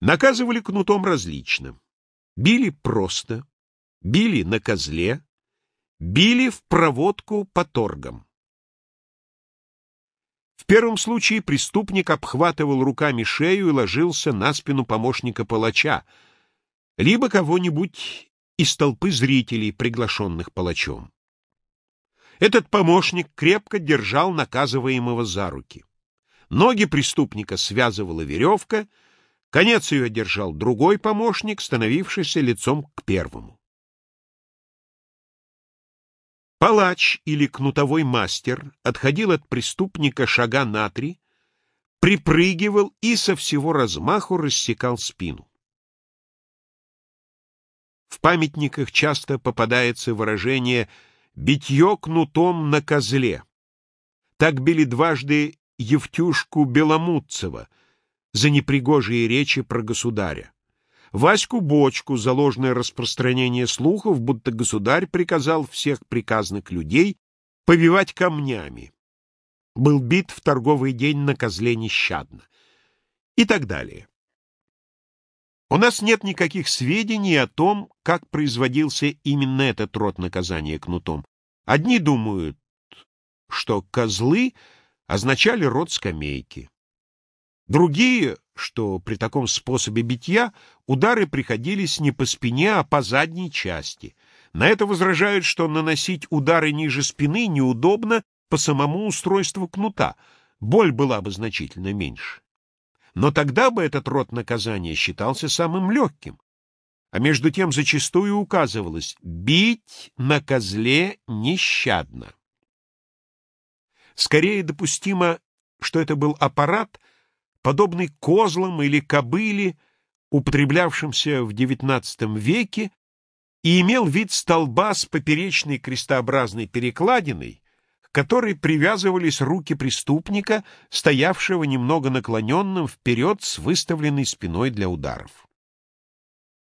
Наказывали кнутом различно. Били просто, били на козле, били в проводку по торгам. В первом случае преступник обхватывал руками шею и ложился на спину помощника палача, либо кого-нибудь из толпы зрителей, приглашенных палачом. Этот помощник крепко держал наказываемого за руки. Ноги преступника связывала веревка, конец ее держал другой помощник, становившийся лицом к первому. Палач или кнутовой мастер отходил от преступника шага на три, припрыгивал и со всего размаху рассекал спину. В памятниках часто попадается выражение «вы» битье кнутом на козле. Так били дважды Евтюшку Беломутцева за непригожие речи про государя. Ваську Бочку за ложное распространение слухов, будто государь приказал всех приказных людей побивать камнями. Был бит в торговый день на козле нещадно. И так далее. У нас нет никаких сведений о том, как производился именно этот род наказания кнутом. Одни думают, что козлы означали род скамейки. Другие, что при таком способе битья удары приходились не по спине, а по задней части. На это возражают, что наносить удары ниже спины неудобно по самому устройству кнута, боль была бы значительно меньше. Но тогда бы этот род наказания считался самым легким. А между тем зачастую указывалось «бить на козле нещадно». Скорее допустимо, что это был аппарат, подобный козлам или кобыле, употреблявшимся в XIX веке, и имел вид столба с поперечной крестообразной перекладиной, к которой привязывались руки преступника, стоявшего немного наклоненным вперед с выставленной спиной для ударов.